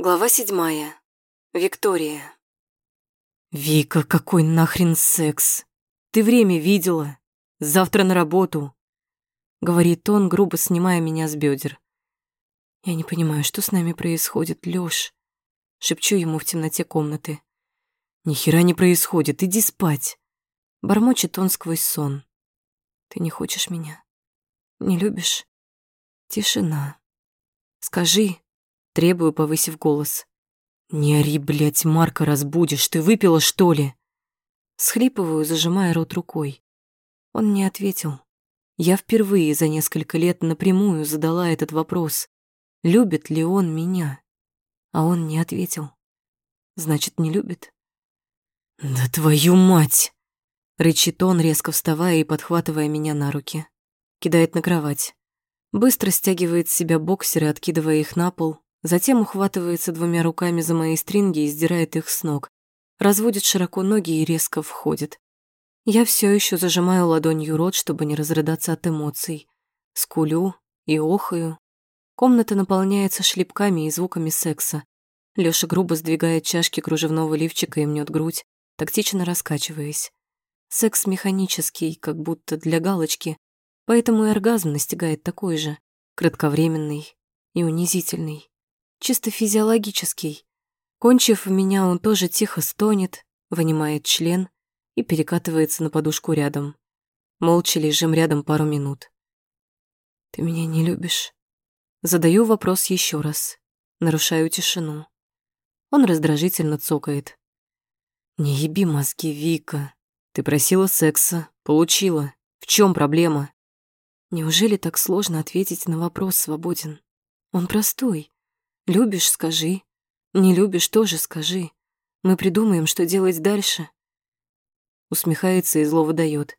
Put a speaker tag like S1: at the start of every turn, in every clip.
S1: Глава седьмая. Виктория.
S2: «Вика, какой нахрен секс? Ты время видела? Завтра на работу!» Говорит он, грубо снимая меня с бедер. Я не понимаю, что с нами происходит, Лёш. Шепчу ему в темноте комнаты. Ни хера не происходит, иди спать. Бормочет он сквозь сон. Ты не хочешь меня? Не любишь? Тишина. Скажи, Требую, повысив голос. «Не ори, блядь, Марка разбудишь. Ты выпила, что ли?» Схлипываю, зажимая рот рукой. Он не ответил. Я впервые за несколько лет напрямую задала этот вопрос. Любит ли он меня? А он не ответил. Значит, не любит? «Да твою мать!» Рычит он, резко вставая и подхватывая меня на руки. Кидает на кровать. Быстро стягивает с себя боксеры, откидывая их на пол, Затем ухватывается двумя руками за мои стринги и сдирает их с ног. Разводит широко ноги и резко входит. Я все еще зажимаю ладонью рот, чтобы не разрыдаться от эмоций. Скулю и охаю. Комната наполняется шлепками и звуками секса. Лёша грубо сдвигает чашки кружевного лифчика и мнет грудь, тактично раскачиваясь. Секс механический, как будто для галочки, поэтому и оргазм настигает такой же, кратковременный и унизительный чисто физиологический. Кончив в меня, он тоже тихо стонет, вынимает член и перекатывается на подушку рядом. Молча лежим рядом пару минут. «Ты меня не любишь?» Задаю вопрос еще раз. Нарушаю тишину. Он раздражительно цокает. «Не еби мозги, Вика. Ты просила секса, получила. В чем проблема?» Неужели так сложно ответить на вопрос, Свободен? Он простой. Любишь — скажи. Не любишь — тоже скажи. Мы придумаем, что делать дальше. Усмехается и зло выдает.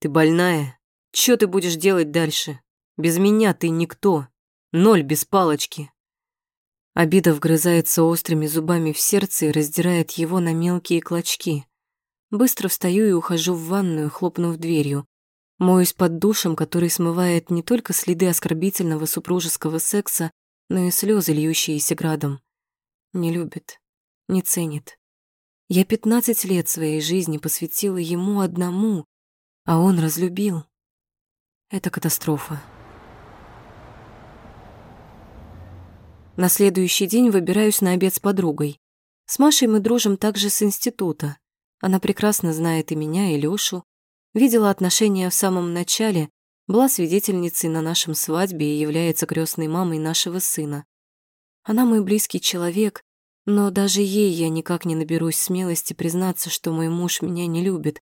S2: Ты больная? Что ты будешь делать дальше? Без меня ты никто. Ноль без палочки. Обида вгрызается острыми зубами в сердце и раздирает его на мелкие клочки. Быстро встаю и ухожу в ванную, хлопнув дверью. Моюсь под душем, который смывает не только следы оскорбительного супружеского секса, но и слезы, льющиеся градом. Не любит, не ценит. Я пятнадцать лет своей жизни посвятила ему одному, а он разлюбил. Это катастрофа. На следующий день выбираюсь на обед с подругой. С Машей мы дружим также с института. Она прекрасно знает и меня, и Лёшу. Видела отношения в самом начале, была свидетельницей на нашем свадьбе и является крестной мамой нашего сына. Она мой близкий человек, но даже ей я никак не наберусь смелости признаться, что мой муж меня не любит,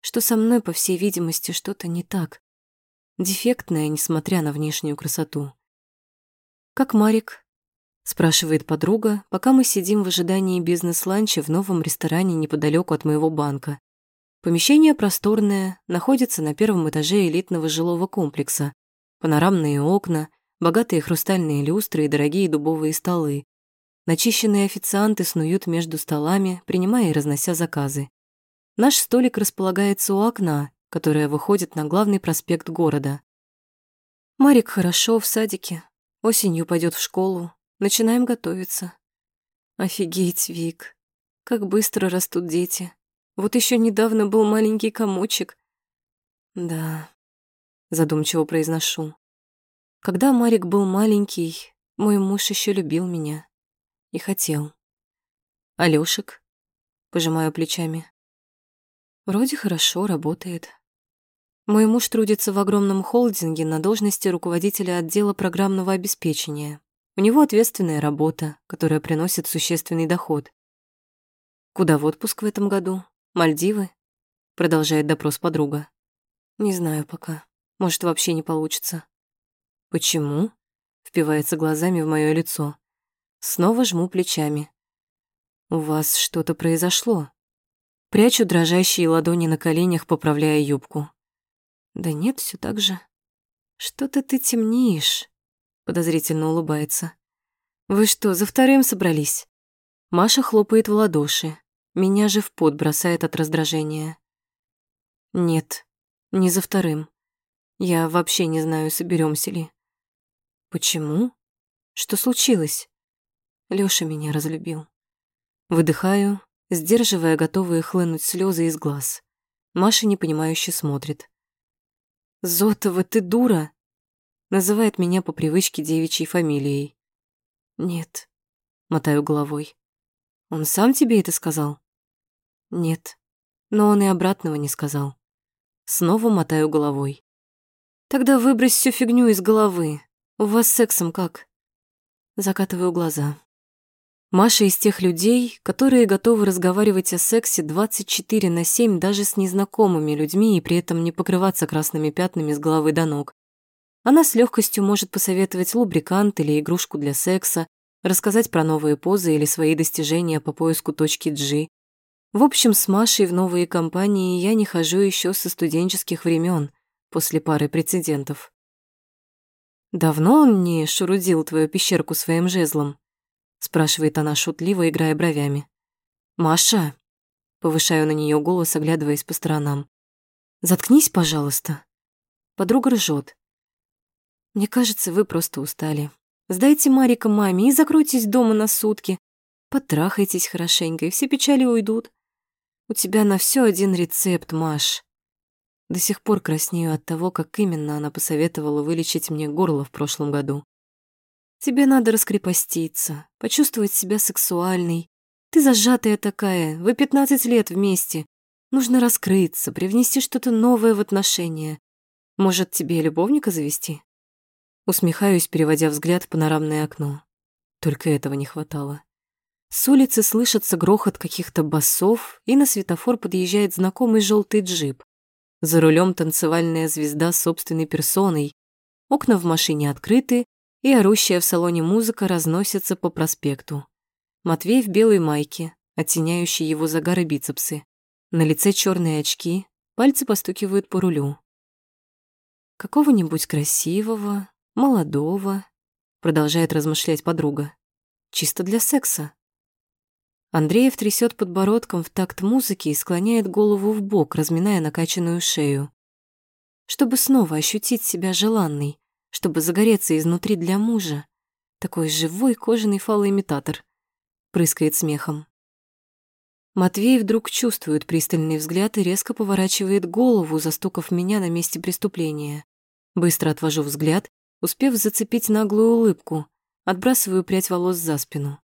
S2: что со мной, по всей видимости, что-то не так. Дефектная, несмотря на внешнюю красоту. «Как Марик?» — спрашивает подруга, пока мы сидим в ожидании бизнес-ланча в новом ресторане неподалеку от моего банка. Помещение просторное, находится на первом этаже элитного жилого комплекса. Панорамные окна, богатые хрустальные люстры и дорогие дубовые столы. Начищенные официанты снуют между столами, принимая и разнося заказы. Наш столик располагается у окна, которое выходит на главный проспект города. Марик хорошо в садике. Осенью пойдет в школу. Начинаем готовиться. Офигеть, Вик. Как быстро растут дети. Вот еще недавно был маленький комочек. Да, задумчиво произношу. Когда Марик был маленький, мой муж еще любил меня и хотел. Алёшек, пожимаю плечами. Вроде хорошо работает. Мой муж трудится в огромном холдинге на должности руководителя отдела программного обеспечения. У него ответственная работа, которая приносит существенный доход. Куда в отпуск в этом году? Мальдивы?» Продолжает допрос подруга. «Не знаю пока. Может, вообще не получится». «Почему?» Впивается глазами в мое лицо. Снова жму плечами. «У вас что-то произошло?» Прячу дрожащие ладони на коленях, поправляя юбку. «Да нет, все так же». «Что-то ты темнеешь», — подозрительно улыбается. «Вы что, за вторым собрались?» Маша хлопает в ладоши. Меня же в пот бросает от раздражения. Нет, не за вторым. Я вообще не знаю, соберемся ли. Почему? Что случилось? Лёша меня разлюбил. Выдыхаю, сдерживая готовые хлынуть слезы из глаз. Маша непонимающе смотрит. «Зотова, ты дура!» Называет меня по привычке девичьей фамилией. «Нет», — мотаю головой. «Он сам тебе это сказал?» «Нет, но он и обратного не сказал». Снова мотаю головой. «Тогда выбрось всю фигню из головы. У вас с сексом как?» Закатываю глаза. Маша из тех людей, которые готовы разговаривать о сексе 24 на 7 даже с незнакомыми людьми и при этом не покрываться красными пятнами с головы до ног. Она с легкостью может посоветовать лубрикант или игрушку для секса, рассказать про новые позы или свои достижения по поиску точки G. В общем, с Машей в новые компании я не хожу еще со студенческих времен после пары прецедентов. «Давно он не шурудил твою пещерку своим жезлом?» спрашивает она шутливо, играя бровями. «Маша!» Повышаю на нее голос, оглядываясь по сторонам. «Заткнись, пожалуйста». Подруга ржет. «Мне кажется, вы просто устали. Сдайте Марика маме и закройтесь дома на сутки. Потрахайтесь хорошенько, и все печали уйдут. У тебя на все один рецепт, Маш». До сих пор краснею от того, как именно она посоветовала вылечить мне горло в прошлом году. Тебе надо раскрепоститься, почувствовать себя сексуальной. Ты зажатая такая, вы 15 лет вместе. Нужно раскрыться, привнести что-то новое в отношения. Может, тебе любовника завести? Усмехаюсь, переводя взгляд в панорамное окно. Только этого не хватало. С улицы слышится грохот каких-то басов, и на светофор подъезжает знакомый желтый джип. За рулем танцевальная звезда собственной персоной. Окна в машине открыты, и орущая в салоне музыка разносится по проспекту. Матвей в белой майке, оттеняющей его загары бицепсы. На лице черные очки, пальцы постукивают по рулю. «Какого-нибудь красивого, молодого», продолжает размышлять подруга. «Чисто для секса». Андреев трясет подбородком в такт музыки и склоняет голову в бок, разминая накачанную шею. Чтобы снова ощутить себя желанной, чтобы загореться изнутри для мужа. Такой живой кожаный фалоимитатор. Прыскает смехом. Матвей вдруг чувствует пристальный взгляд и резко поворачивает голову, застукав меня на месте преступления. Быстро отвожу взгляд, успев зацепить наглую улыбку, отбрасываю прядь волос за спину.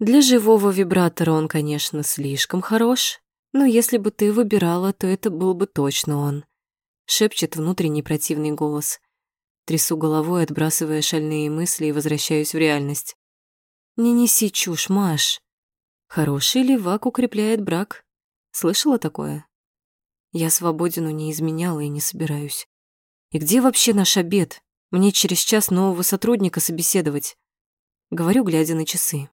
S2: Для живого вибратора он, конечно, слишком хорош, но если бы ты выбирала, то это был бы точно он. Шепчет внутренний противный голос. Трясу головой, отбрасывая шальные мысли и возвращаюсь в реальность. Не неси чушь, Маш. Хороший левак укрепляет брак. Слышала такое? Я свободину не изменяла и не собираюсь. И где вообще наш обед? Мне через час нового сотрудника собеседовать. Говорю, глядя на часы.